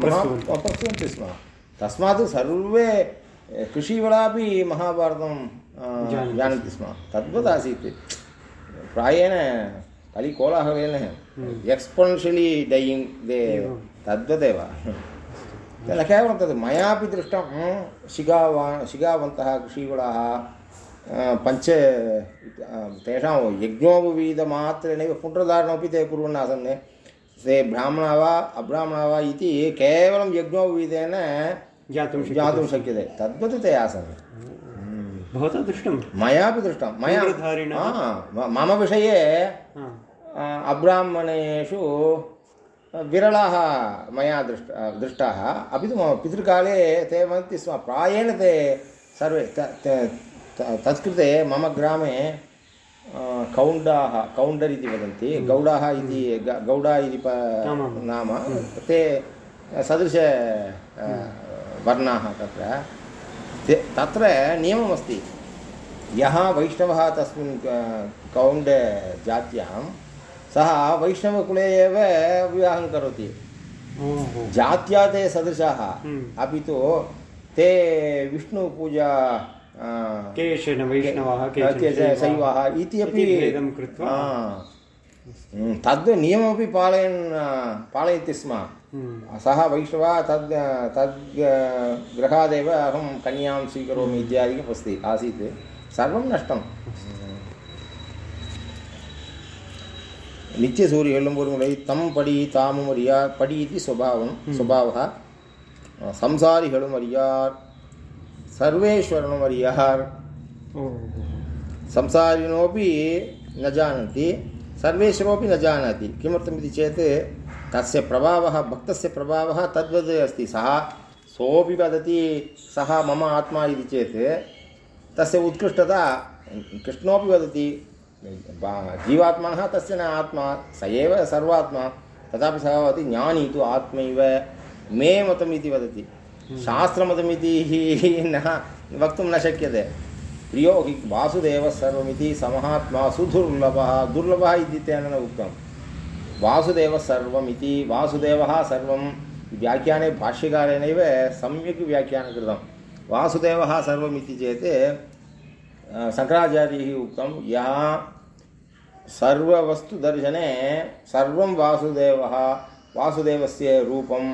प्रस्तुवन्ति स्म। तस्मात् सर्वे कृषिवलापि महाभारतं जानन्ति स्म। तद्वत् आसीत् प्रायेण कलिकोलाहलेन एक्स्पोन्शियलि डैयिङ्ग् दे तद्वदेव। न केवलं तद् मयापि दृष्टं शिगावा शिगावन्तः कृषीवलाः पञ्च तेषां यज्ञोपवीतमात्रेणैव पुण्ड्रधारणमपि ते कुर्वन् आसन् ते ब्राह्मणा वा अब्राह्मणा वा इति केवलं यज्ञोपवीतेन ज्ञातुं ज्ञातुं शक्यते। तद्वत् ते आसन् भवता दृष्टं मयापि दृष्टं। मया मम विषये अब्राह्मणेषु विरलाः मया दृष्ट दृष्टाः। अपि तु मम पितृकाले ते वदन्ति स्म प्रायेण ते सर्वे तत्कृते मम ग्रामे कौण्डाः कौण्डर् इति वदन्ति गौडाः इति गौडा इति नाम ते सदृश वर्णाः तत्र ते तत्र नियममस्ति यः वैष्णवः तस्मिन् कौण्ड जात्यां सः वैष्णवकुले एव विवाहं करोति जात्या ते सदृशाः अपि तु ते विष्णुपूजा केचन वैष्णवाः केचन शैवाः इति अपि भेदं कृत्वा तद् नियममपि पालयन् पालयति स्म सः वैष्णवः तद् तद् गृहादेव अहं कन्यां स्वीकरोमि इत्यादिकम् अस्ति आसीत् सर्वं नष्टं நித்தியசூரி எழும்போது तं தம் படி தாமும் அறியார் படி स्वभावः சுபாவம் சுபாவா சம்சாரிகளும் அறியார் सर्वेश्वरम् अर्यः संसारिणोपि न जानन्ति सर्वेश्वरोपि न जानाति किमर्थमिति चेत् तस्य प्रभावः भक्तस्य प्रभावः तद्वद् अस्ति। सः सोऽपि वदति सः मम आत्मा इति चेत् तस्य उत्कृष्टता कृष्णोपि वदति। जीवात्मनः तस्य न आत्मा स एव सर्वात्मा। तथापि सः वदति ज्ञानी तु आत्मैव। मे मतम् इति वदति। शास्त्रमतमिति न वक्तुं न शक्यते। प्रियो हि वासुदेवः सर्वमिति समहात्मा सुदुर्लभः। दुर्लभः इति तेन न उक्तं। वासुदेवः सर्वमिति, वासुदेवः सर्वं व्याख्याने भाष्यकारेणैव सम्यक् व्याख्यानं कृतं। वासुदेवः सर्वमिति चेत् शङ्कराचार्यैः उक्तं, यः सर्ववस्तुदर्शने सर्वं वासुदेवः, वासुदेवस्य रूपं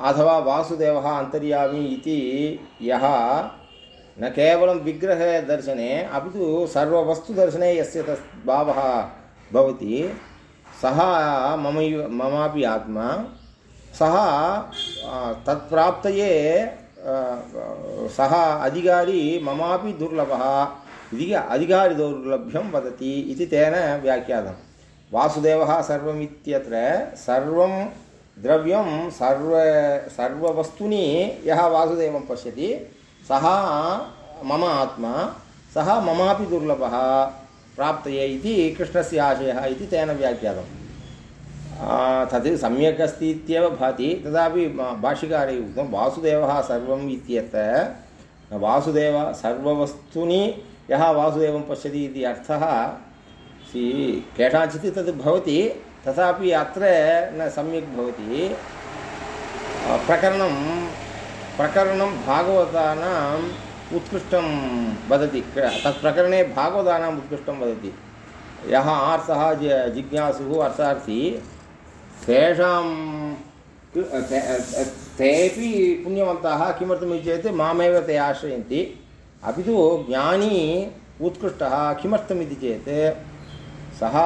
अथवा वासुदेवः अन्तर्यामी इति यः न केवलं विग्रहदर्शने अपि तु सर्ववस्तुदर्शने यस्य तस् भावः भवति, सः आत्मा, सः तत्प्राप्तये सः अधिकारी ममापि दुर्लभः, इति अधिकारिदौर्लभ्यं वदति तेन व्याख्यातं। वासुदेवः सर्वमित्यत्र सर्वं द्रव्यं सर्व, सर्ववस्तूनि यः वासुदेवं पश्यति, सः मम आत्मा, सः ममापि दुर्लभः, प्राप्तये इति कृष्णस्य आशयः इति तेन व्याख्यातं तद् सम्यक् अस्ति इत्येव भाति तथापि भाष्यकारे उक्तं वासुदेवः सर्वम् इत्यत्र वासुदेव सर्ववस्तूनि यः वासुदेवं पश्यति इति अर्थः केषाञ्चित् तद् भवति तथापि अत्र न सम्यक् भवति। प्रकरणं प्रकरणं भागवतानाम् उत्कृष्टं वदति। तत् प्रकरणे भागवतानाम् उत्कृष्टं वदति। यः आर्तः जिज्ञासुः अर्थार्थी तेषां तेपि पुण्यवन्तः किमर्थमिति चेत् मामेव ते आश्रयन्ति। अपि तु ज्ञानी उत्कृष्टः किमर्थमिति चेत् सः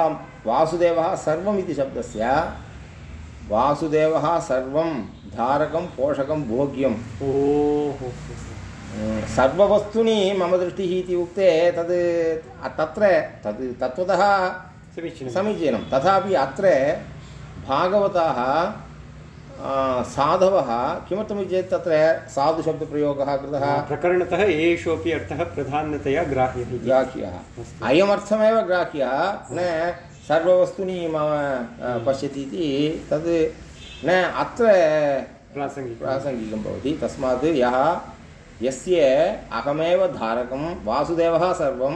वासुदेवः सर्वमिति शब्दस्य वासुदेवः सर्वं धारकं पोषकं भोग्यं। सर्ववस्तूनि मम दृष्टिः इति उक्ते तद् तत्र तद् तत्त्वतः समीचीनं। समीचीनं। तथापि अत्र भागवताः साधवः किमर्थमिति चेत् तत्र साधुशब्दप्रयोगः कृतः? प्रकरणतः एषोपि अर्थः प्रधानतया ग्राह्यः ग्राह्यः। अयमर्थमेव ग्राह्यः। न सर्ववस्तूनि मम पश्यति इति तद् न अत्र प्रासङ्गिकं प्रासङ्गिकं भवति तस्मात् यः यस्य अहमेव धारकं वासुदेवः सर्वं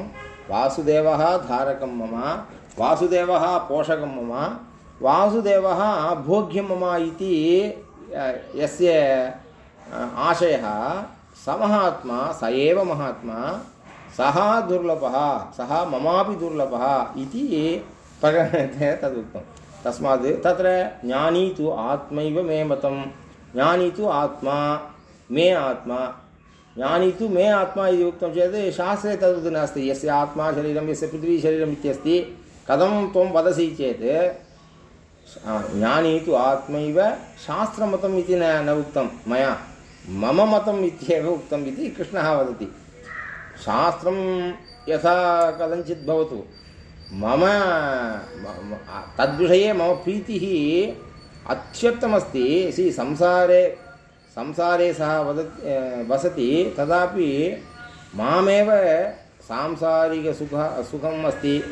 वासुदेवः धारकं मम वासुदेवः पोषकं मम वासुदेवः भोग्यं मम इति अ, यस्य अ, आशयः स महात्मा स एव महात्मा सः दुर्लभः सः ममापि दुर्लभः इति प्रकरणे तदुक्तं तस्मात् तत्र ज्ञानी तु आत्मैव मे मतं ज्ञानी तु आत्मा, मे आत्मा। ज्ञानी तु मे आत्मा इति उक्तं चेत् शास्त्रे तद् नास्ति। यस्य आत्मा शरीरं, यस्य पृथ्वी इत्यस्ति, कथं त्वं वदसि चेत् ज्ञानी तु आत्मैव शास्त्रमतम् इति न न उक्तं मया। मम मतम् इत्येव उक्तम् इति कृष्णः वदति। शास्त्रं यथा कथञ्चित् भवतु। मम म- म- तद्विषये मम प्रीतिः अत्युत्तमस्ति। सि संसारे संसारे सः वदति वसति। तदापि मामेव सांसारिकसुख सुखम् अस्ति।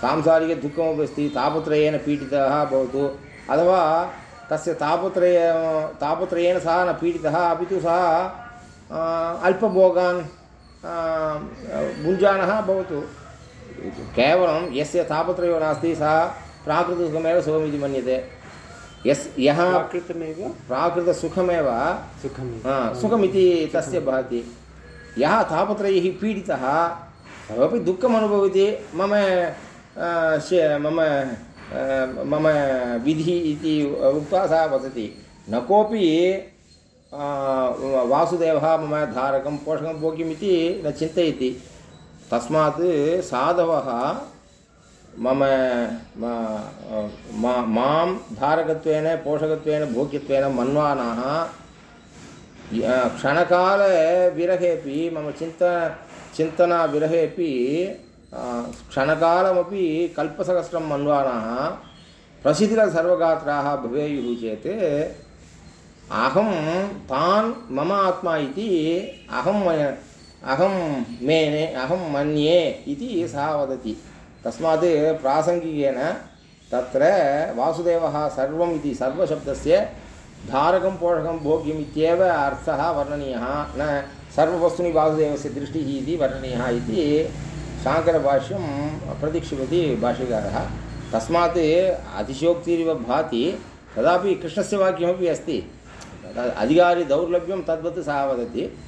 सांसारिकदुःखमपि अस्ति। तापत्रयेन पीडितः भवतु। अथवा तस्य तापत्रय तापत्रयेण सः न पीडितः अपि तु सः आ, अल्पभोगान् आ, भुञ्जानः भवतु। केवलं यस्य तापत्रयो नास्ति सः प्राकृतसुखमेव सुखमिति मन्यते। यस् यः प्राकृतमेव? प्राकृतसुखमेव सुखमेव हा, सुखमिति तस्य भाति। यः तापत्रयैः पीडितः सः दुःखम् अनुभवति मम मम मम विधिः इति उक्त्वा सः वदति। न कोऽपि वासुदेवः मम धारकं पोषकं भोग्यमिति न चिन्तयति। तस्मात् साधवः मम, म- धारकत्वेन, पोषकत्वेन, भोग्यत्वेन मन्वानाः क्षणकालविरहेपि मम चिन्त चिन्तनाविरहेपि क्षणकालमपि कल्पसहस्रं मन्वानाः प्रसिद्धिरसर्वगात्राः भवेयुः चेत्, अहं तान् मम आत्मा इति अहं अहं मेने, अहं मन्ये इति सः वदति। तस्मात् प्रासङ्गिकेन तत्र वासुदेवः सर्वम् इति सर्वशब्दस्य धारकं, पोषकं, भोग्यम् इत्येव अर्थः वर्णनीयः। न सर्ववस्तूनि वासुदेवस्य दृष्टिः इति वर्णनीयः इति शाङ्करभाष्यं प्रतीक्षिपति भाष्यकारः। तस्मात् अतिशयोक्तिरिव भाति तदापि कृष्णस्य वाक्यमपि अस्ति। अधिकारिदौर्लभ्यं तद्वत् सः वदति।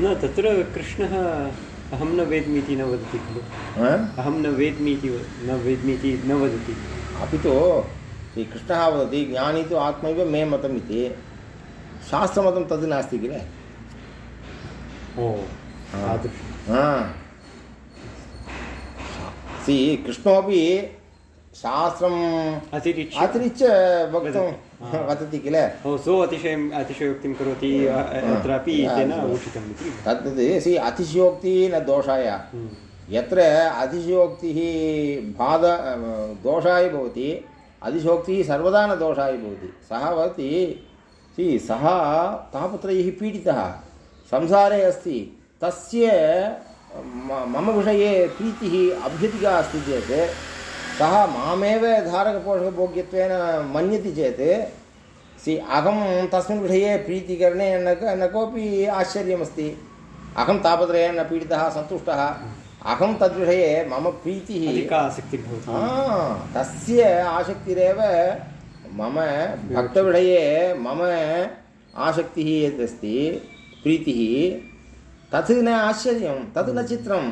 न तत्र कृष्णः अहं न वेद्मि इति न वदति खलु। अहं न वेद्मि इति न वेद्मि इति न वदति। अपि तु श्रीकृष्णः वदति ज्ञानी तु आत्मैव मे मतम् इति। शास्त्रमतं तद् नास्ति किल? ओ हा. हा। सि कृष्णोपि शास्त्रम् अतिरिच्य। अतिरिच्य वक्तुं. वदति किल ओ सो अतिशयम् अतिशयोक्तिं करोति अत्रापि तेन उचितम् इति. तद्वत् सि अतिशयोक्तिः न दोषाय। हम्म. यत्र अतिशयोक्तिः बाध दोषाय भवति अतिशयोक्तिः सर्वदा न दोषाय भवति। सः वदति सि सः तापत्रयैः पीडितः संसारे अस्ति तस्य मम विषये प्रीतिः अभ्यधिका अस्ति चेत् सः मामेव धारकपोषकभोग्यत्वेन मन्यति चेत् सि अहं तस्मिन् विषये प्रीतिकरणे न न कोऽपि आश्चर्यमस्ति। अहं तापत्रयेण न पीडितः सन्तुष्टः। अहं तद्विषये मम प्रीतिः तस्य आसक्तिरेव मम भक्तविषये मम आसक्तिः यदस्ति प्रीतिः तत् न आश्चर्यं तत् न चित्रम्।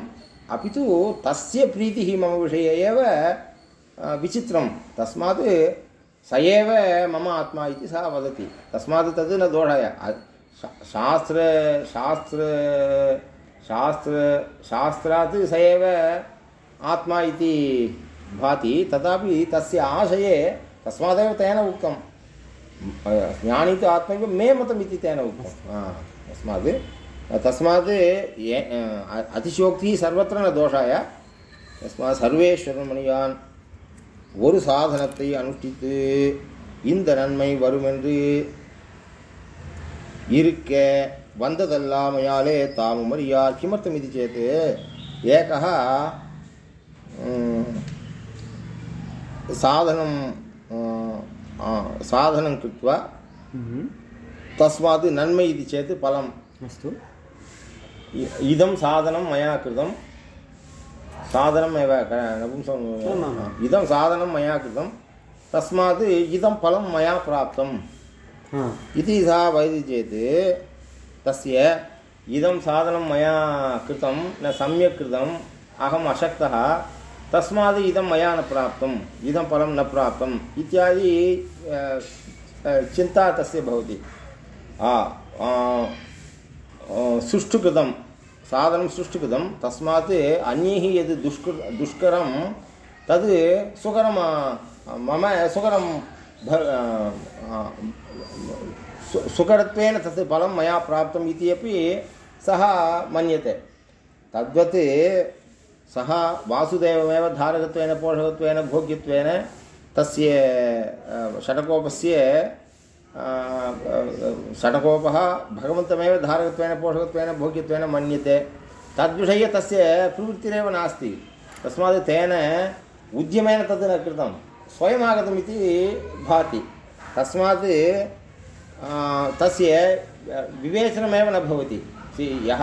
अपि तु तस्य प्रीतिः मम विषये एव विचित्रं. तस्मात् स एव मम आत्मा इति सः वदति. तस्मात् तद् न दोढय. शास्त्र शास्त्र शास्त्र, शास्त्रात् स एव आत्मा इति भाति. तथापि तस्य आशये तस्मादेव तेन उक्तं. ज्ञानी तु आत्मैव मे मतम् इति तेन उक्तं. तस्मात् तस्मात् अतिशोक्तिः सर्वत्र न दोषाय. तस्मात् सर्वेश्वरमणिवान् ஒரு சாதனத்தை அனுஷ்டித்து இந்த நன்மை வருமென்று இருக்க வந்ததெல்லாமையாலே தாமும் அறியார். கிமர்த்தம் இது சேத்து ஏகः சாதனம் சாधनं कृत्वा तस्मात् नन्मै इति चेत् फलम् अस्तु इदं साधनं मया कृतं साधनमेव क- नपुंसं आमाम्। इदं साधनं मया कृतं तस्मात् इदं फलं मया प्राप्तं हा इति सः वदति चेत् तस्य इदं साधनं मया कृतं न सम्यक् कृतम् अहम् अशक्तः तस्मात् इदं मया न प्राप्तम् इदं फलं न प्राप्तम् इत्यादि अ, अ, चिन्ता तस्य भवति आ, आ, आ, सुष्ठु कृतं साधनं सुष्ठु कृतं तस्मात् अन्यैः यद् दुष्कृ दुष्करं तद् सुकरं मम सुकरं सुकरत्वेन तत् फलं मया प्राप्तम् इति अपि सः मन्यते। तद्वत् सः वासुदेवमेव धारकत्वेन पोषकत्वेन भोग्यत्वेन तस्य अ, सडकोपः भगवन्तमेव धारकत्वेन, पोषकत्वेन, भोग्यत्वेन मन्यते। तद्विषये तस्य प्रवृत्तिरेव नास्ति। तस्मात् तेन उद्यमेन तद् न कृतं। स्वयमागतम् भाति। तस्मात् तस्य विवेचनमेव न भवति। यः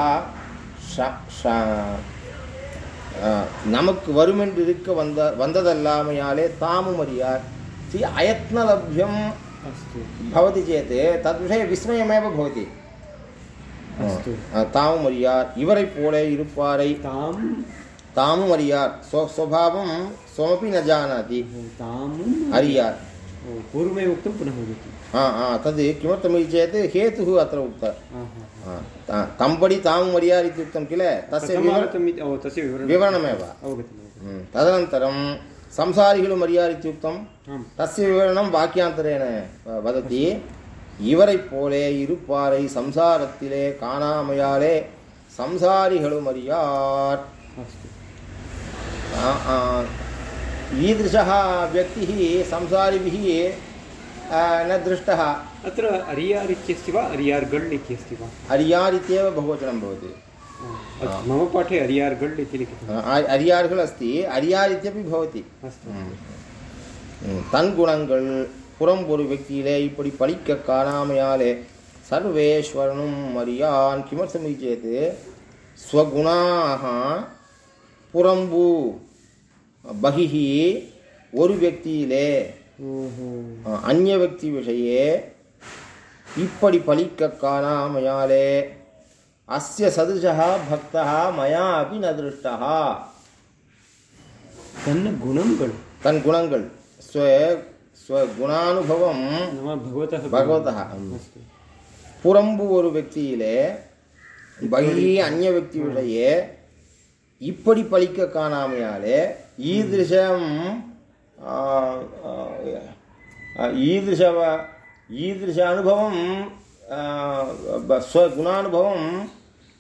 நமக்கு वंद என்று இருக்க வந்த வந்ததல்லாமையாலே தாமும் भवति चेत् तद्विषये विस्मयमेव भवति। तां தாமும் इवरै पोळे इरुपारै तां? तां தாமும் स्व स्वभावं சுவமபி न जानाति। तां அறியார் पूर्वमेव उक्तं पुनः वदति। हा हा तद् किमर्थमिति चेत् हेतुः अत्र उक्तः। तम्बडि तां मर्याद इति उक्तं किल? तस्य विवरणमेव। हम्म, तदनन्तरं संसारिगुलु मर्याद इत्युक्तं தஸ்ய விவரணம் வாக்கியாந்தரேன வதத்தி இவரை போலே இருப்பாரை சம்சாரத்திலே காணாமையாலே சம்சாரிகளும் அறியார் ஈதृशः व्यक्तिः संसारिभिः न दृष्टः अत्र अरियार् इत्यस्ति वा अरियार्गळ् इत्यस्ति वा अरियार् इत्येव बहुवचनं भवति मम पाठे अरियार्गळ् इति लिखितम् अरियार्गळ् अस्ति अरियार् इत्यपि भवति अस्तु தன் குணங்கள் புறம் ஒரு വ്യക്തിയിലെ இப்படி பலிக்க காணாமையாலே சர்வேஸ்வரனும் மரியான் கிமர்த்தமி சேத் ஸ்வகுணாக புறம்பு பகிஹி ஒரு വ്യക്തിയിலே அந்நிய വ്യക്തി விஷயே இப்படி பலிக்க காணாமையாலே. அஸ்ய சதுஷா பக்தா மயா அபி நதிருஷ்டா தன் குணங்கள். தன் குணங்கள். स्व ஸ்வகுணானுபவம் பகவதா புறம்பு ஒரு வெக்தியிலே பகி அந்நிய வெக்தியுடைய இப்படி பழிக்க காணாமையாலே ஈதிருஷம் ஈதிருஷ ஈதிருஷ அனுபவம் ஸ்வகுணானுபவம்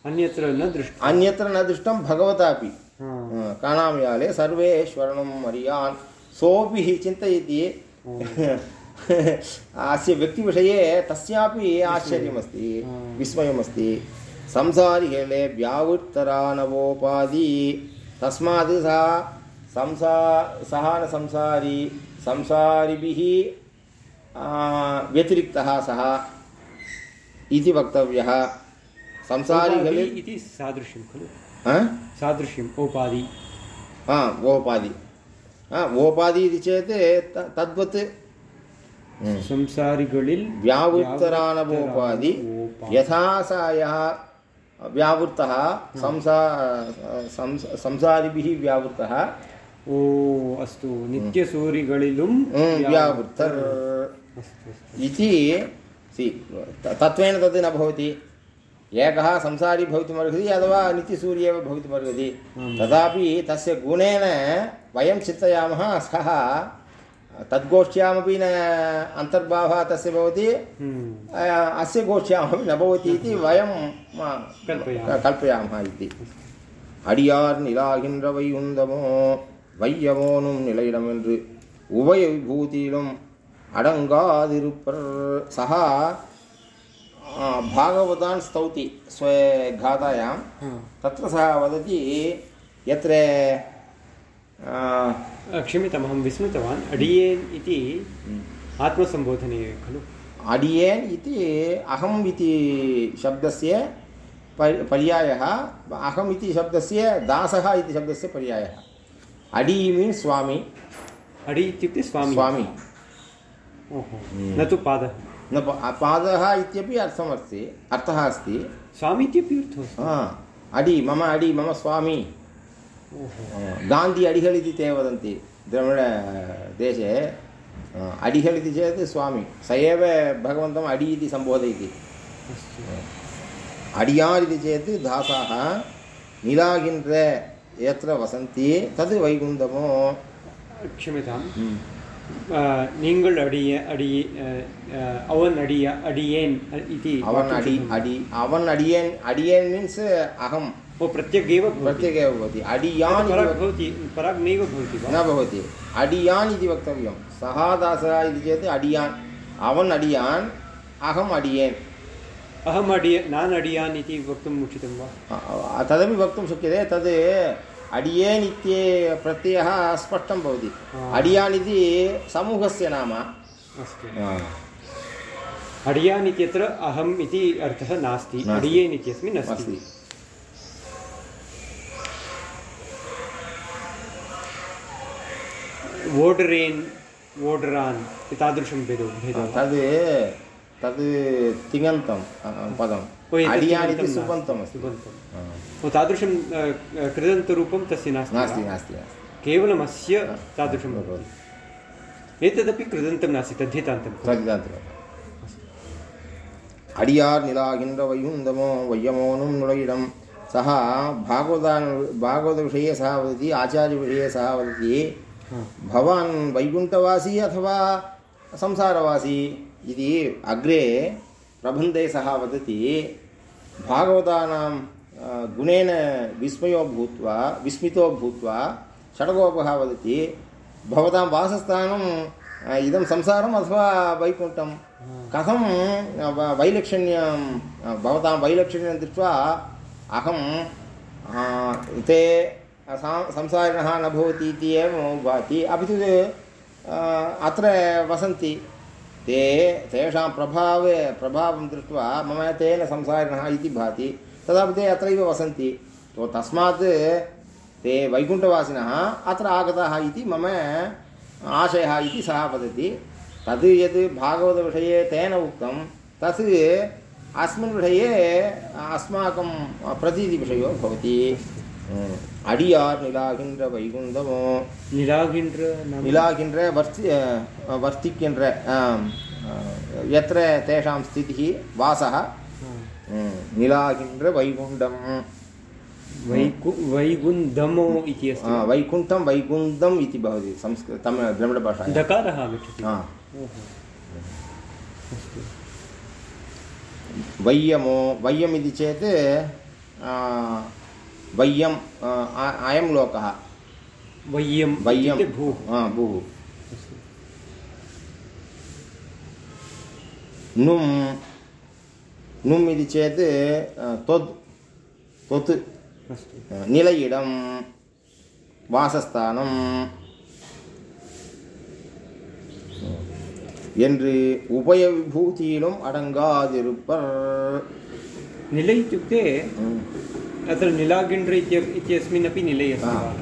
अन्यत्र न दृष्टम् अन्यत्र न दृष्टं भगवतापि काणामयाले सर्वे स्वर्णं मर्यान् सोऽपि चिन्तयति। अस्य व्यक्तिविषये तस्यापि आश्चर्यमस्ति विस्मयमस्ति। संसारिहेले व्यावृत्तरानवोपाधि तस्मात् सः संसा सः न संसारी संसारिभिः व्यतिरिक्तः सः इति वक्तव्यः। संसारिகளே इति सादृश्यं खलु। सादृश्यम् ओपादि हा ओपादि ಓಪಾದಿ ಚೇತ್ ತದ್ವತ್. ಸಂಸಾರಿಗಳಿಲ್ ವ್ಯಾವೃತ್ತರಾನವೋಪಾದಿ ಯಥಾ ಸಾಯ एकः संसारी भवितुमर्हति अथवा नित्यसूर्य एव भवितुमर्हति तथापि तस्य गुणेन वयं चिन्तयामः सः तद्गोष्ठ्यामपि न अन्तर्भावः तस्य भवति हम्म, अ, अस्य गोष्ठ्यामपि न भवति इति वयं म, कल्पयामः। कल्पयामः इति அடியார் நிலாகின்ற வைகுந்தமோ வையமோனும் நிலையிடம் என்று உபய விபூதியிலும் அடங்காதிருப்பர் சகா ஆ, भागवतान् स्तौति स्वगाथायां हा तत्र सः वदति यत्र आ, अ, क्षम्यताम् अहं विस्मृतवान्। अडियेन् इति आत्मसम्बोधने खलु? अडियेन् इति अहम् इति शब्दस्य पर् पर्यायः। अहम् इति शब्दस्य दासः इति शब्दस्य पर्यायः। अडि मीन्स् स्वामी। अडि इत्युक्ते स्वामी। स्वामी। ओहो। न तु पादः। न पादः इत्यपि अर्थमस्ति अर्थः अस्ति। स्वामी इत्यपि अर्थः अडि मम अडि मम स्वामी। गान्धी अडिगल् इति ते वदन्ति द्रविणदेशे अडिगल् इति चेत् स्वामी स एव भगवन्तम् अडि इति सम्बोधयति अडियार् इति चेत् दासाः निलागिन्त्र यत्र वसन्ति तद् वैकुन्तमो क्षम्यतां நீங்கள் அடிய அடி அவன் அடிய அடியேன் இது அவன் அடி அடி அவன் அடியேன் அடியேன் மீன்ஸ் அகம் ओ प्रत्यग् एव भवति। अडियान् भवति पराग् नैव भवति वा? न भवति। अडियान् इति वक्तव्यं। सः दासः इति चेत् अडियान्। अवन् अडियान् अहम् अडियेन्। अहम् अडिय नान् अडियान् इति वक्तुम् उचितं वा? तदपि वक्तुं शक्यते। तद् अडियेन् इत्ये प्रत्ययः स्पष्टं भवति। अडियान् इति समूहस्य नाम। अस्तु. अडियान् इत्यत्र अहम् इति अर्थः नास्ति। अडियेन् इत्यस्मिन् अस्ति। वोडरेन् वोडरान् एतादृशं भेदो भेदो वा? तद् तद् तिङन्तं अ, पदम् ओ, एतत् अडियान् इति तिङन्तं नास्ति, सुबन्तमस्ति सुबन्तं हा. ओ तादृशं अ, अ, कृदन्तरूपं तस्य नास्ति नास्ति वा? नास्ति नास्ति केवलम् अस्य तादृशं भवति एतदपि कृदन्तं नास्ति तद्धितान्तं खलु? சதிதாந்திரம் அடியார் நிலாகின்ற வைகுந்தமோ வையமோனும் நுழையிடம் सः भागवतान् भागवतविषये सः वदति आचार्यविषये सः वदति हा। भवान् वैकुण्ठवासी अथवा संसारवासी इति अग्रे प्रबन्धे सः वदति, भागवतानां गुणेन विस्मयो भूत्वा, विस्मितो भूत्वा षडगोपः वदति, भवतां वासस्थानं इदं संसारम् अथवा वैकुण्ठं? कथं वैलक्षण्यं भवतां वैलक्षण्यं दृष्ट्वा अहं ते संसारिणः न भवति इति एव मम भाति अपि तु अत्र वसन्ति। ते तेषां प्रभावे, प्रभावं दृष्ट्वा मम तेन संसारिणः इति भाति। तदापि ते अत्रैव वसन्ति। तो तस्मात् ते वैकुण्ठवासिनः अत्र आगताः इति मम आशयः इति सः वदति। तद् यद् भागवतविषये तेन उक्तं, तत् अस्मिन् विषये अस्माकं प्रतीतिविषयो भवति। அடியார் நிலாகின்ற வைகுந்தமோ நிலாகின்ற நிலாகின்ற வர்த்தி வர்த்திக்கின்ற எத்திர தேஷாம் ஸ்திதி வாசக நிலாகின்ற வைகுண்டம் वैकु वैगुन्धमो इति अस्ति वैकुण्ठं वैगुन्धम् इति भवति संस्कृत तमिळ द्रविडभाषायां दकारः आगच्छति वैयमो वैयम् इति चेत् आ, वैयम् आ, आ- अयं लोकः वय्यं वैयं इत्युक्ते भूः हा, भूः अस्तु नुम् नुम् इति चेत् आ, त्वद् त्वत् अस्तु நிலையிடம் வாசஸ்தானம் என்று உபய விபூதியிலும் அடங்காதிருப்பர் निल इत्युक्ते ம். अत्र निलागिण्ड्र इत्य इत्यस्मिन् अपि निलै अस्ति. वा?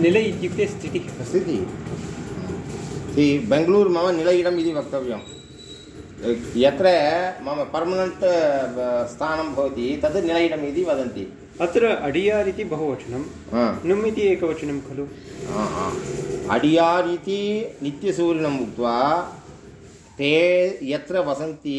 निलै इत्युक्ते स्थितिः। स्थिति। बेङ्गलूर् मम निलयिडम् इति वक्तव्यं यत्र मम पर्मनेण्ट् स्थानं भवति तद् निलयिडम् इति वदन्ति। अत्र अडियार् इति बहुवचनं। नुम् इति एकवचनं खलु. अडियार् इति नित्यसूरिणम् उक्त्वा ते यत्र वसन्ति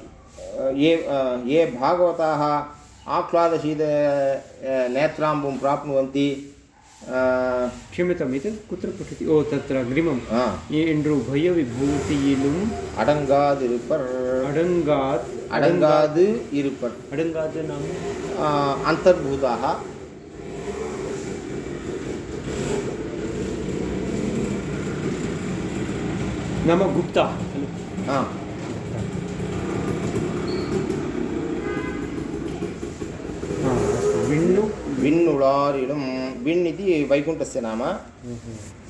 ये ये भागवताः आह्लादशील नेत्राम्बुं प्राप्नुवन्ति क्षम्यताम् एतत् कुत्र पठति ओ तत्र अग्रिमं एण्ड्रु भयविभूति इलुम् अडङ्गाद् इरुपर् अडङ्गात् अडङ्गाद् इरुपर् अडङ्गाद् नाम अन्तर्भूताः नाम गुप्ताः खलु आम् विण् इति वैकुण्ठस्य नाम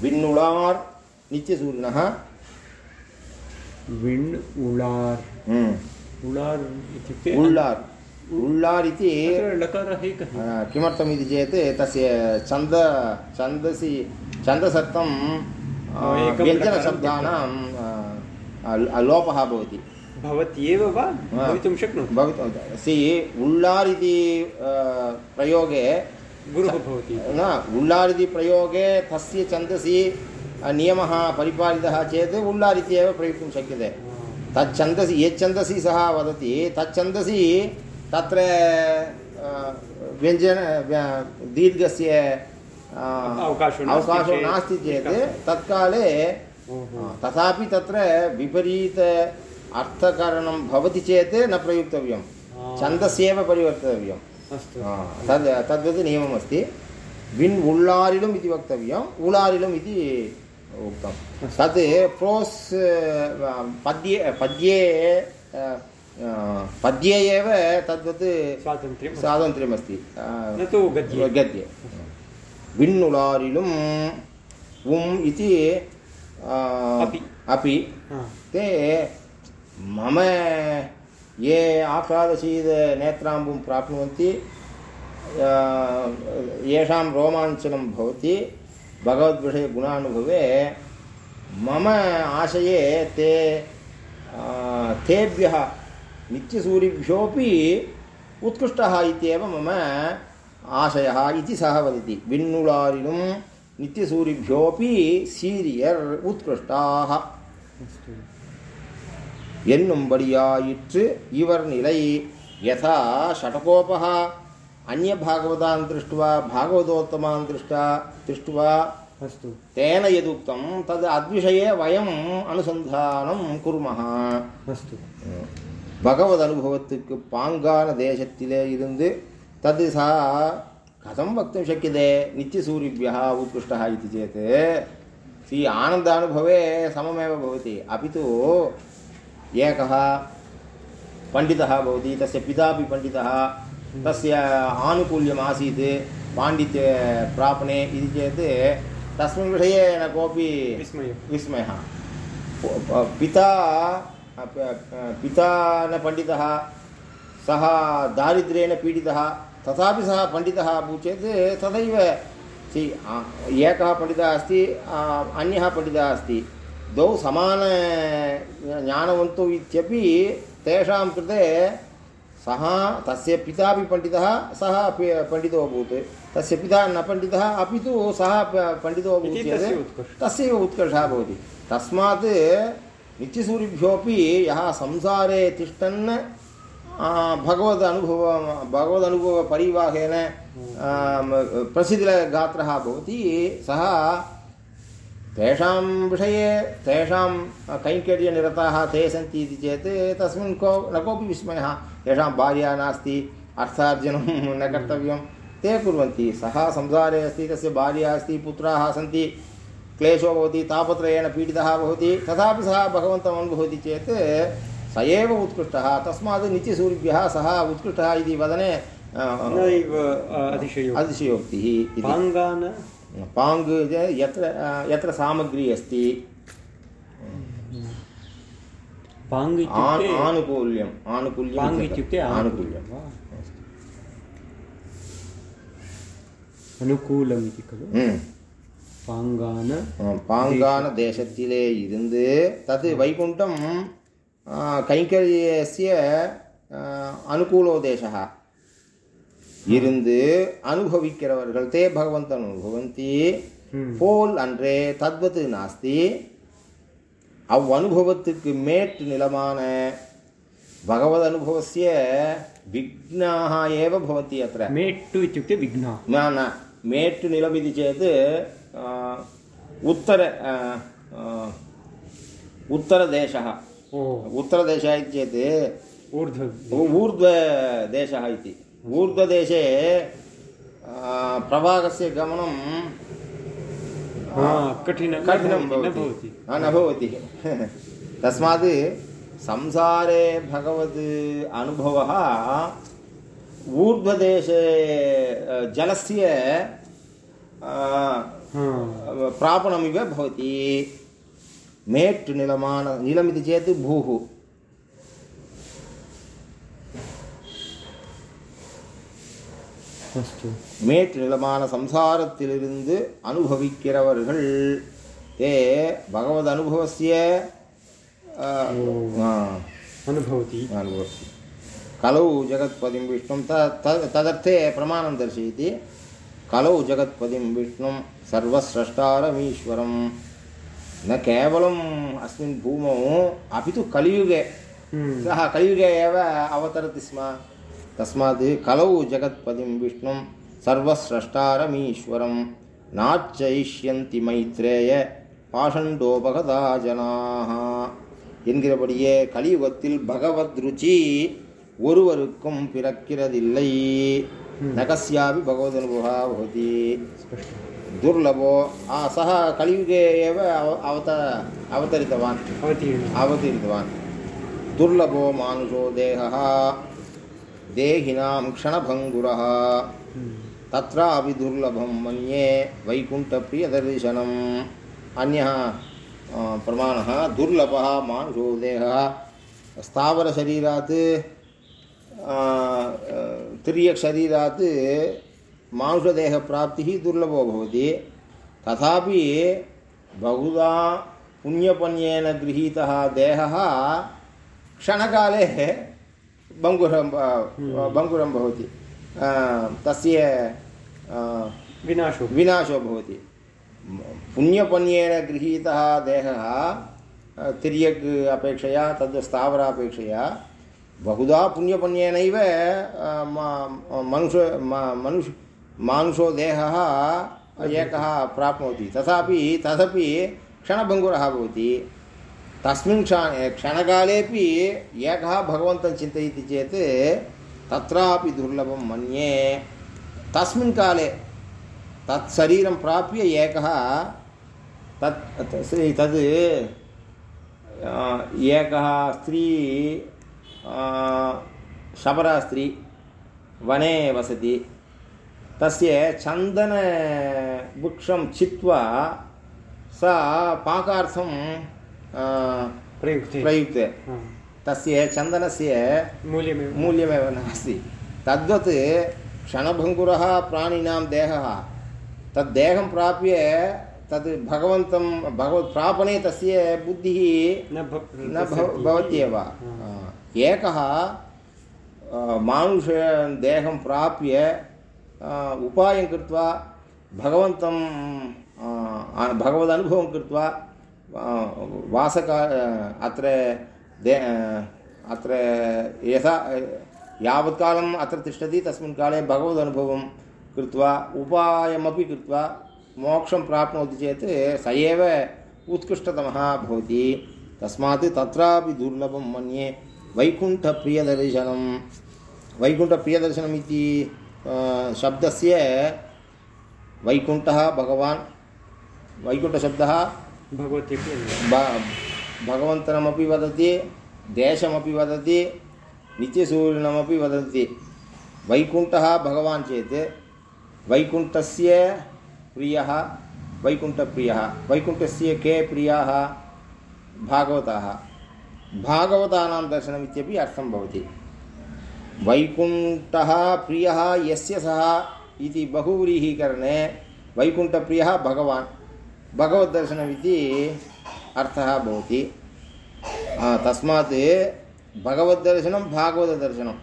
विण्णुळार् नित्यसूरिणः विण् उळार् हम्म, उळार् इत्युक्ते उल्लार् उल्लार् इति लकारः एकः आ, किमर्थमिति चेत् तस्य छन्द छन्दसि छन्दसर्थं व्यञ्जनशब्दानां लोपः भवति भवत्येव वा. भवितुं शक्नोति। भवतु सि उल्लार् इति प्रयोगे गुरुः भवति न उल्लार् इति प्रयोगे तस्य छन्दसि नियमः परिपालितः चेत् उल्लार् इत्येव प्रयोक्तुं शक्यते तच्छन्दसि यत् छन्दसि सः वदति तच्छन्दसि तत्र व्यञ्जन दीर्घस्य अवकाशो नास्ति चेत् तत्काले तथापि तत्र विपरीत अर्थकरणं भवति चेत् न प्रयुक्तव्यं. छन्दस्येव आ, तद् तद्वत् नियममस्ति। विन् उल्लारिलुम् इति वक्तव्यम् उलारिलुम् इति उक्तं। तत् प्रोस् पद्ये पद्ये पद्ये एव तद्वत् स्वातन्त्र्यं स्वातन्त्र्यमस्ति। गद्ये। गद्ये। विण्णुलारिलुम् उम् इति। अपि। ते मम ये आह्लादशीतनेत्राम्बुं प्राप्नुवन्ति आ, येषां रोमाञ्चनं भवति भगवद्विषये मम आशये ते तेभ्यः नित्यसूरिभ्योऽपि उत्कृष्टः इत्येव मम आशयः इति सः वदति। विण्णुलारिनुं नित्यसूरिभ्योऽपि सीरियर् उत्कृष्टाः। என்னும்படியாயிற்று இவர் நிலை. யதா ஷடகோபா அந்நிய பாகவதான் திருஷ்டுவா பாகவதோத்தமான் திருஷ்டா திருஷ்டுவா. அஸ்து. தேன எதுக்தம் தது அத்விஷயே வயம் அனுசந்தானம் குருமஹா. அஸ்து. பகவத் அனுபவத்துக்கு பாங்கான தேசத்திலே இருந்து தது சா கதம் வக்தும் சக்கியதே நித்தியசூரிபியா உத்கிருஷ்டா இது சேத் ஸ்ரீ ஆனந்தானுபவே சமமேவ பவதி. அபி தூ एकः पण्डितः भवति तस्य पितापि पण्डितः तस्य आनुकूल्यम् आसीत् पाण्डित्यप्रापणे इति चेत् तस्मिन् विषये न कोऽपि विस्मयः। पिता पिता न पण्डितः सः दारिद्र्येण पीडितः तथापि सः पण्डितः अभूत् चेत् आ- एकः पण्डितः अस्ति अन्यः पण्डितः अस्ति। द्वौ समान ज्ञानवन्तौ इत्यपि तेषां कृते सः तस्य पितापि पण्डितः सः अपि पण्डितो अभूत्। तस्य पिता न पण्डितः अपि तु सः पण्डितो अभूत् चेत् तस्यैव उत्कर्षः भवति। तस्मात् नित्यसूरिभ्योऽपि यः संसारे तिष्ठन् भगवद् अनुभव भगवदनुभवपरिवाहेन प्रसिद्धगात्रः भवति सः तेषां विषये तेषां कैङ्कर्यनिरताः ते सन्ति इति चेत् तस्मिन् को न कोऽपि विस्मयः। तेषां भार्या नास्ति अर्थार्जनं न कर्तव्यं। ते कुर्वन्ति। सः संसारे अस्ति तस्य भार्या अस्ति पुत्राः सन्ति। क्लेशो भवति तापत्रयेण पीडितः भवति। तथापि सः भगवन्तम् अनुभवति चेत् स एव उत्कृष्टः। तस्मात् नित्यसूरिभ्यः सः उत्कृष्टः इति वदने अतिशयो अतिशयोक्तिः। पाङ्ग् यत्र यत्र सामग्री अस्ति पाङ्ग् इत्युक्ते आनुकूल्यम् आनुकूल्यं पाङ्ग् इत्युक्ते आनुकूल्यं वा? அனுகூலம் இது கலு பாங்கான பாங்கான தேசத்திலே இருந்து தது வைகுண்டம் கைங்கரியஸ்ய அனுகூலோ இருந்து அனுபவிக்கிறவர்கள் தே பகவந்தன் அனுபவந்தி போல் அன்றே தத்வத்து நாஸ்தி அவ் அனுபவத்துக்கு மேட்டு நிலமான பகவத் அனுபவசிய விக்னாः एव भवति अत्र मेट्टु इत्युक्ते विघ्ना न न मेट्टु निलमिति चेत् उत्तर उत्तरदेशः उत्तरदेशः इति चेत् ऊर्ध्व ऊर्ध्वदेशः इति ऊर्ध्वदेशे आ, प्रवाहस्य गमनं हा कठिनं न कठिनं भवति, न भवति भवति हा, न भवति तस्मात् संसारे भगवत् अनुभवः ऊर्ध्वदेशे अ, जलस्य अ, हा प्रापणमिव भवति मेट् निलमान निलमिति चेत् भूः अस्तु மேட் நிலமான சம்சாரத்திலிருந்து அனுபவிக்கிறவர்கள் தே பகவத் அனுபவசிய अनुभवति अनुभवति कलौ जगत्पदिं विष्णुं त त- तदर्थे प्रमाणं दर्शयति कलौ जगत्पदिं विष्णुं सर्वस्रष्टारमीश्वरं न केवलम् अस्मिन् भूमौ अपि तु कलियुगे हम्म, सः कलियुगे एव अवतरति स्म தஸ்மாத் கலவு ஜெகத்பதிம் விஷ்ணும் சர்வசிரஷ்டாரமீஸ்வரம் நாச்சைஷ்யந்தி மைத்ரேய பாஷண்டோபகதா ஜனாக என்கிறபடியே கலியுகத்தில் பகவத் ருச்சி ஒருவருக்கும் பிறக்கிறதில்லை. நகசியாபி பகவத் அனுபவா பகவதி துர்லபோ சக கலியுகே ஏவ அவத அவதரித்தவான். அவதீர்த்தவான். துர்லபோ மானுஷோ தேகா देहिनां क्षणभङ्गुरः। तत्रापि दुर्लभं मन्ये वैकुण्ठप्रियदर्शनम्। अन्यः प्रमाणः, दुर्लभः मानुषो देहः स्थावरशरीरात् तिर्यक्शरीरात् मानुषदेहप्राप्तिः दुर्लभो भवति। तथापि बहुधा पुण्यपुण्येन गृहीतः देहः क्षणकाले बङ्गुरं बङ्गुरं भवति तस्य विनाशो विनाशो भवति पुण्यपुण्येन गृहीतः देहः तिर्यक् अपेक्षया तद् स्थावरापेक्षया बहुधा पुण्यपुण्येनैव अ, म- मनुष म- मनुष् मानुषो देहः एकः प्राप्नोति तथापि तदपि क्षणभङ्गुरः भवति तस्मिन् क्षण क्षणकालेपि एकः भगवन्तं चिन्तयति चेत् तत्रापि दुर्लभं मन्ये। तस्मिन् काले प्राप्य एकः तत् तद् एकः स्त्री शबरा स्त्री वने वसति। तस्य चन्दनवृक्षं छित्त्वा सा पाकार्थं प्रयुक्ते प्रयुक्ते तस्य चन्दनस्य मूल्यमेव मूल्यमेव नास्ति तद्वत् क्षणभङ्गुरः प्राणिनां देहः तद् देहं प्राप्य तद् भगवन्तं भगवत्प्रापणे तस्य बुद्धिः न भवत्येव। एकः मानुषदेहं प्राप्य अ, उपायं कृत्वा भगवन्तं भगवदनुभवं कृत्वा वासका अत्र दे अत्र यथा यावत्कालम् अत्र तिष्ठति, तस्मिन् काले भगवदनुभवं कृत्वा, उपायमपि कृत्वा मोक्षं प्राप्नोति चेत् स एव उत्कृष्टतमः भवति। तस्मात् तत्रापि दुर्लभं मन्ये वैकुण्ठप्रियदर्शनं वैकुण्ठप्रियदर्शनम् इति शब्दस्य वैकुण्ठः भगवान्, वैकुण्ठशब्दः भगवत्यपि अन्यः। भ भगवन्तनमपि वदति, देशमपि वदति नित्यसूर्यनमपि वदति। वैकुण्ठः भगवान् चेत्, वैकुण्ठस्य प्रियः, वैकुण्ठप्रियः, वैकुण्ठस्य के प्रियाः? भागवताः। भागवतानां दर्शनमित्यपि अर्थं भवति। वैकुण्ठः प्रियः, यस्य सः इति बहुव्रीहीकरणे, वैकुण्ठप्रियः भगवान्। भगवद्दर्शनमिति अर्थः भवति। तस्मात् भगवद्दर्शनं भागवतदर्शनं।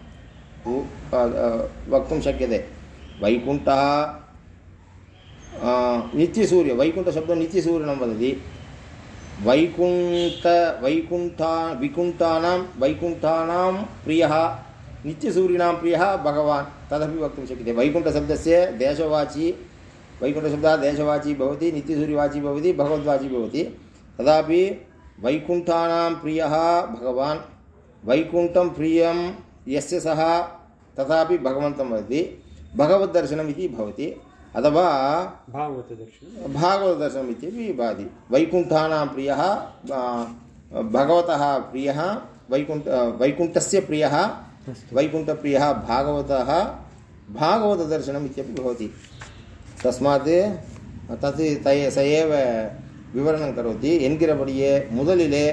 वक्तुं शक्यते। वैकुण्ठः नित्यसूर्य, वैकुण्ठशब्दं नित्यसूर्यनं वदति। वैकुण्ठ, वैकुण्ठा, विकुण्ठानां, वैकुण्ठानां प्रियः, नित्यसूरिणां प्रियः भगवान्। तदपि वक्तुं शक्यते। वैकुण्ठशब्दस्य देशवाची वैकुण्ठशब्दः देशवाची भवति नित्यसूर्यवाची भवति भगवद्वाची भवति। तदापि वैकुण्ठानां प्रियः भगवान् वैकुण्ठं प्रियं यस्य सः तथापि भगवन्तं वदति भगवद्दर्शनम् इति भवति अथवा भागवतदर्शनं। भागवतदर्शनम् इत्यपि भाति। वैकुण्ठानां प्रियः भगवतः प्रियः वैकुण्ठ वैकुण्ठस्य प्रियः वैकुण्ठप्रियः भागवतः भागवतदर्शनम् इत्यपि भवति। தஸ்மாத் தது தய சயேவ விவரணம் கரோதி என்கிறபடியே முதலிலே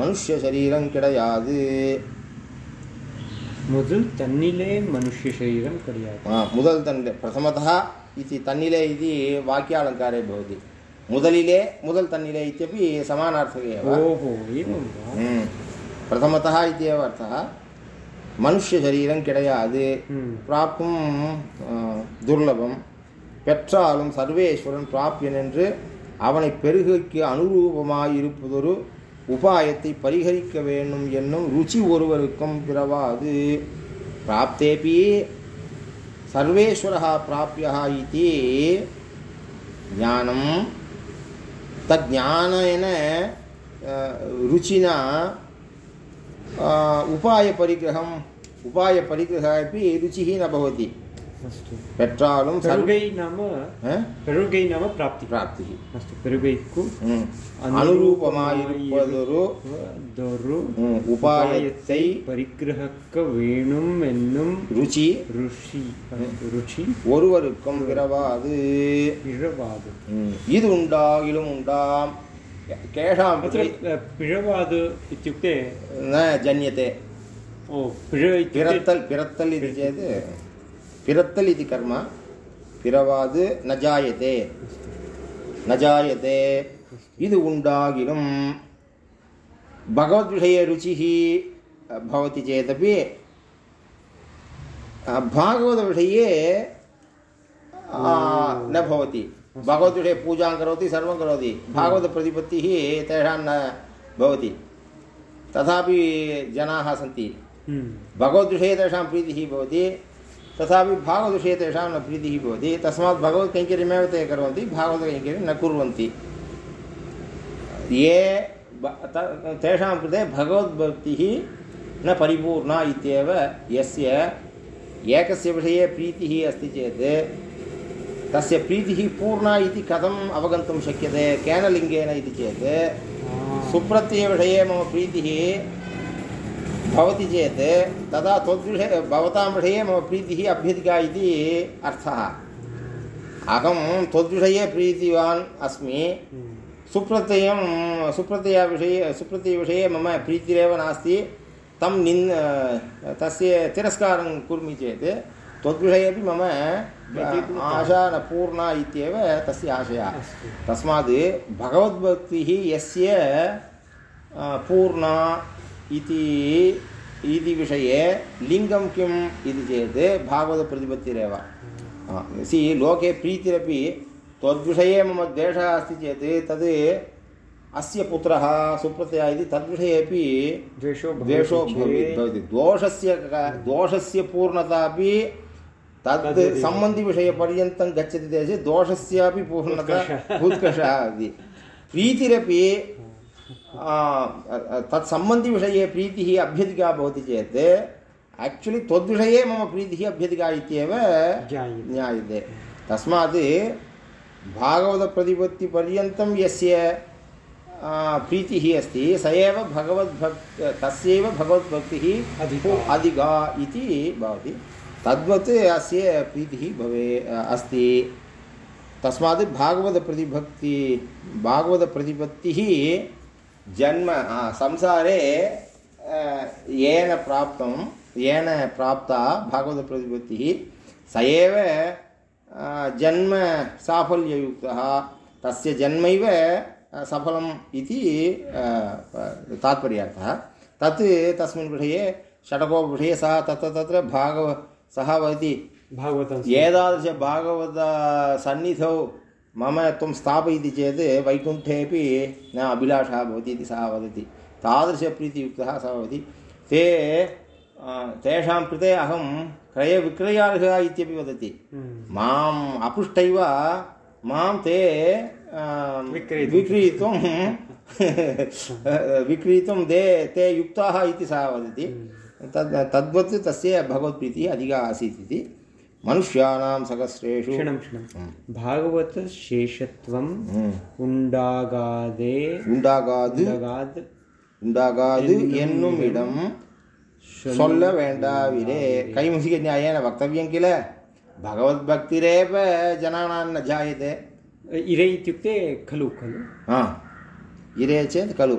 மனுஷ சரீரம் கிடையாது. முதல் தன்னிலே மனுஷ சரீரம் கிடையாது. முதல் தன் பிரதமதா இது தன்னிலே இது வாக்கியாலங்காரே பவதி. முதலிலே முதல் தன்னிலே இत्यपि समानार्थके एव ओहो एवं प्रथमतः इत्येव अर्थः मनुष्यशरीरं किडयाद् प्राप्तुं दुर्लभं பெற்றாலும் சர்வேஸ்வரன் பிராப்பியன் என்று அவனை பெருகைக்கு அனுரூபமாயிருப்பதொரு உபாயத்தை பரிகரிக்க வேண்டும் என்னும் ருச்சி ஒருவருக்கும் பிறவாது பிராப்தேபி सर्वेश्वरः प्राप्यः इति ज्ञानं तज्ज्ञानेन अ, रुचिना अ, उपायपरिग्रहम् उपायपरिग्रहः अपि रुचिः न भवति अस्तु। पेट्रालं सर्वै नाम பெருகை நாம பிராப்தி பிராப்தி அஸ்து பெருகைக்கு அனுரூபமாயிருப்பதொரு தொரு உபாயத்தை பரிக்கிரகக்க வேணும் என்னும் ருச்சி ருஷி ருச்சி ஒருவருக்கும் இரவாது இரவாது இது உண்டாகிலும் உண்டாம் கேஷாம் பிழவாது இत्युक्ते न जन्यते ओ पिरत्तल् पिरत्तल् इति चेत् पिरत्तल् इति कर्म पिरवाद् न जायते न जायते இது உண்டாகிலும் भगवद्विषये रुचिः भवति चेदपि भागवतविषये आ, न भवति भगवद्विषये पूजां करोति सर्वं करोति भागवतप्रतिपत्तिः तेषां न भवति तथापि जनाः सन्ति हम्म, भगवद्विषये तेषां प्रीतिः भवति तथापि भागवतविषये तेषां न प्रीतिः भवति। तस्मात् भगवत्कैङ्कर्यमेव ते कुर्वन्ति भागवतकैङ्कर्यं न कुर्वन्ति। ये तेषां कृते भगवद्भक्तिः न परिपूर्णा इत्येव यस्य एकस्य विषये प्रीतिः अस्ति चेत् तस्य प्रीतिः पूर्णा इति कथम् अवगन्तुं शक्यते? केन लिङ्गेन इति चेत्? सुप्रत्ययविषये मम प्रीतिः भवति चेत् तदा त्वद्विषये भवतां विषये मम प्रीतिः अभ्यधिका इति अर्थः। अहं त्वद्विषये प्रीतिवान् अस्मि। सुप्रत्ययं सुप्रत्ययविषये सुप्रत्ययविषये मम प्रीतिरेव नास्ति। तं निन् तस्य तिरस्कारं कुर्मि चेत् त्वद्विषये अपि मम आशा न पूर्णा इत्येव तस्य आशयः। तस्मात् भगवद्भक्तिः यस्य पूर्णा इति इति विषये लिङ्गं किम् इति चेत् भागवतप्रतिपत्तिरेव सि लोके प्रीतिरपि त्वद्विषये मम द्वेषः अस्ति चेत् तद् अस्य पुत्रः सुप्रत्ययः इति तद्विषये अपि द्वेषो द्वेषो भवति दोषस्य दोषस्य पूर्णता अपि तद् सम्बन्धिविषयपर्यन्तं गच्छति चेत् दोषस्यापि पूर्णता उत्कर्षः। अस्ति प्रीतिरपि आ, तत्सम्बन्धिविषये प्रीतिः अभ्यधिका भवति चेत् आक्चुलि त्वद्विषये मम प्रीतिः अभ्यधिका इत्येव ज्ञायते तस्मात् भागवतप्रतिपत्तिपर्यन्तं यस्य प्रीतिः अस्ति स एव भगवद्भक् तस्यैव भगवद्भक्तिः। अधिका इति भवति तद्वत् अस्य प्रीतिः भवे अस्ति तस्मात् भागवतप्रतिभक्ति भागवतप्रतिपत्तिः जन्म संसारे येन प्राप्तं येन प्राप्ता भागवतप्रतिपत्तिः स एव जन्म साफल्ययुक्तः तस्य जन्मैव सफलम् इति तात्पर्यार्थः। तत् तस्मिन् विषये षडकोपविषये सः तत्र तत्र भागव सः वदति। भागवतं एतादृशभागवतसन्निधौ मम त्वं स्थापयति चेत् वैकुण्ठेपि न अभिलाषः भवति इति सः वदति। तादृशप्रीतियुक्तः सः भवति ते तेषां कृते अहं क्रयविक्रयार्हः इत्यपि वदति। हम्म, माम् अपृष्टैव माँ ते विक्रेतुं। विक्रीतुं ते ते युक्ताः इति सः वदति। तद् तद्वत् तस्य भगवत्प्रीतिः अधिका आसीत् इति। மனுஷ்யானாம் சகசிரேஷு. க்ஷணம் க்ஷணம். பாகவத சேஷத்துவம் உண்டாகாதே. உண்டாகாது. உண்டாகாது. என்னும் இடம் சொல்ல வேண்டாவிரே கைமுசிக நியாயேன வக்தவியம் கில பகவத் பக்திரேவ ஜனானான் ந ஜாயதே இரை இத்தியுக்தே கலு கலு. ஆ. இரே சேத் கலு.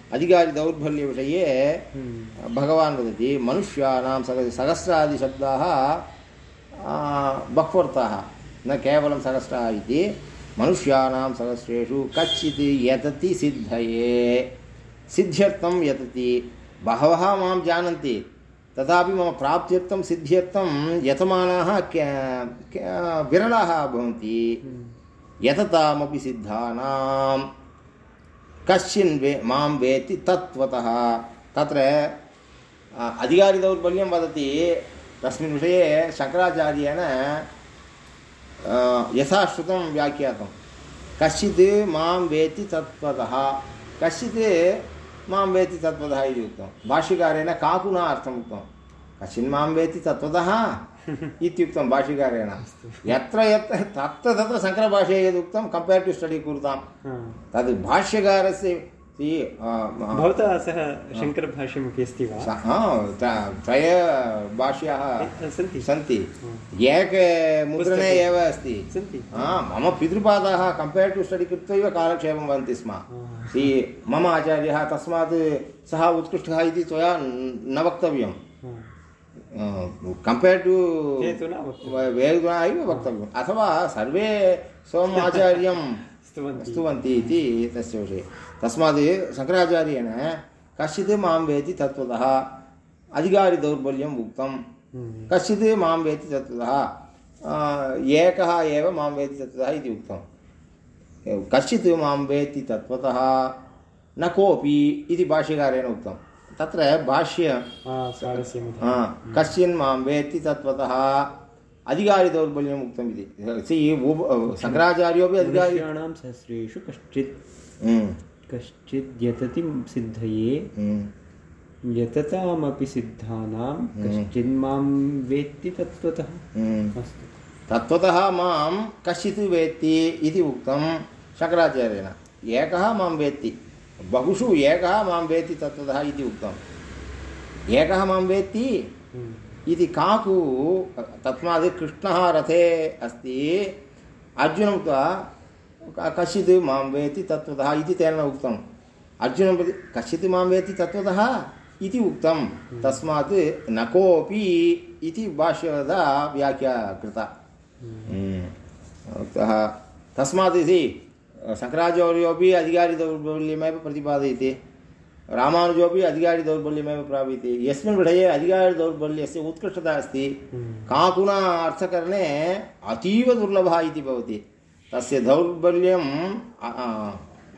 अधिकारिदौर्बल्यविषये हम्म। भगवान् वदति मनुष्याणां सह सहस्रादिशब्दाः बह्वर्थाः न केवलं सहस्राः इति मनुष्याणां सहस्रेषु कच्चित् यतति सिद्धये। सिद्ध्यर्थं यतति। बहवः माँ जानन्ति। तथापि मम प्राप्त्यर्थं सिद्ध्यर्थं यतमानाः विरलाः भवन्ति। यततामपि सिद्धानां कश्चिन् वे, माँ वेत्ति तत्त्वतः। तत्र अधिकारिदौर्बल्यं वदति, तस्मिन् विषये शङ्कराचार्येण यथा श्रुतं व्याख्यातं। कश्चित् माँ वेत्ति तत्त्वतः। कश्चित् माँ वेत्ति तत्त्वतः इति उक्तं। भाष्यकारेण काकुना अर्थम् उक्तं। कश्चिन् माँ वेत्ति तत्त्वतः? इत्युक्तं भाष्यकारेण यत्र यत्र तत्र तत्र शङ्करभाषे यदुक्तं कम्पेर् टु स्टडि कुरुतां। तद् भाष्यकारस्य भवतः सह शङ्करभाष्यमपि अस्ति वा? त्रय भाष्याः सन्ति। सन्ति। पुस्तके। एव अस्ति। सन्ति। मम पितृपादाः कम्पेर् टु स्टडि कृत्वा एव कालक्षेपं वदन्ति स्म। मम आचार्यः तस्मात् सः उत्कृष्टः इति त्वया न वक्तव्यं कम्पेर् टु वेदुना वक्तव्यम् अथवा सर्वे स्वम् आचार्यं स्तुवन्ति इति तस्य विषये तस्मात् शङ्कराचार्येण कश्चित् माँ वेति तत्त्वतः अधिकारिदौर्बल्यम् उक्तं। कश्चित् माँ वेति तत्त्वतः एकः एव माँ वेति तत्त्वतः इति उक्तं कश्चित् माँ वेत्ति तत्त्वतः न कोऽपि इति भाष्यकारेण उक्तं तत्र भाष्य। हा, हा, कश्चिन् माँ वेत्ति तत्त्वतः अधिकारिदौर्बल्यम् उक्तम् इति। सि शङ्कराचार्योपि अधिकारी मनुष्याणां सहस्रेषु कश्चित् हम्म, कश्चित् यतति सिद्धये हम्म, यततामपि सिद्धानां कश्चिन् माँ वेत्ति तत्त्वतः। हम्म। अस्तु। तत्त्वतः माँ कश्चित् वेत्ति इति उक्तं शङ्कराचार्येण। एकः माँ वेत्ति। बहुषु एकः माँ वेत्ति तत्त्वतः इति उक्तम्। एकः माँ वेत्ति हम्म। इति काकु तस्मात् कृष्णः रथे अस्ति। अर्जुनं उक्त्वा कश्चित् माँ वेत्ति तत्त्वतः इति तेन उक्तम्। अर्जुनं प्रति कश्चित् माँ वेत्ति तत्त्वतः इति उक्तं तस्मात् न कोऽपि इति भाष्यवदा व्याख्या कृता। हम्म। अतः तस्मात् इति शङ्कराचार्योपि अधिकारिदौर्बल्यमेव प्रतिपादयति। रामानुजोपि अधिकारिदौर्बल्यमेव प्रापयति यस्मिन् विषये अधिकारिदौर्बल्यस्य उत्कृष्टता अस्ति। काकुना अर्थकरणे अतीव दुर्लभः इति भवति। तस्य दौर्बल्यम्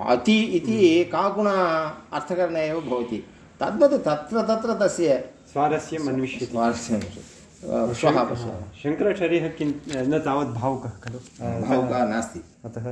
अति इति काकुना अर्थकरणे एव भवति। तद्वत् तत्र तत्र तस्य स्वारस्यम् अन्विष्यति। स्वारस्यं श्वः पश्यामः। शङ्कराचार्यः किं न तावत् भावुकः खलु? भावुकः नास्ति। अतः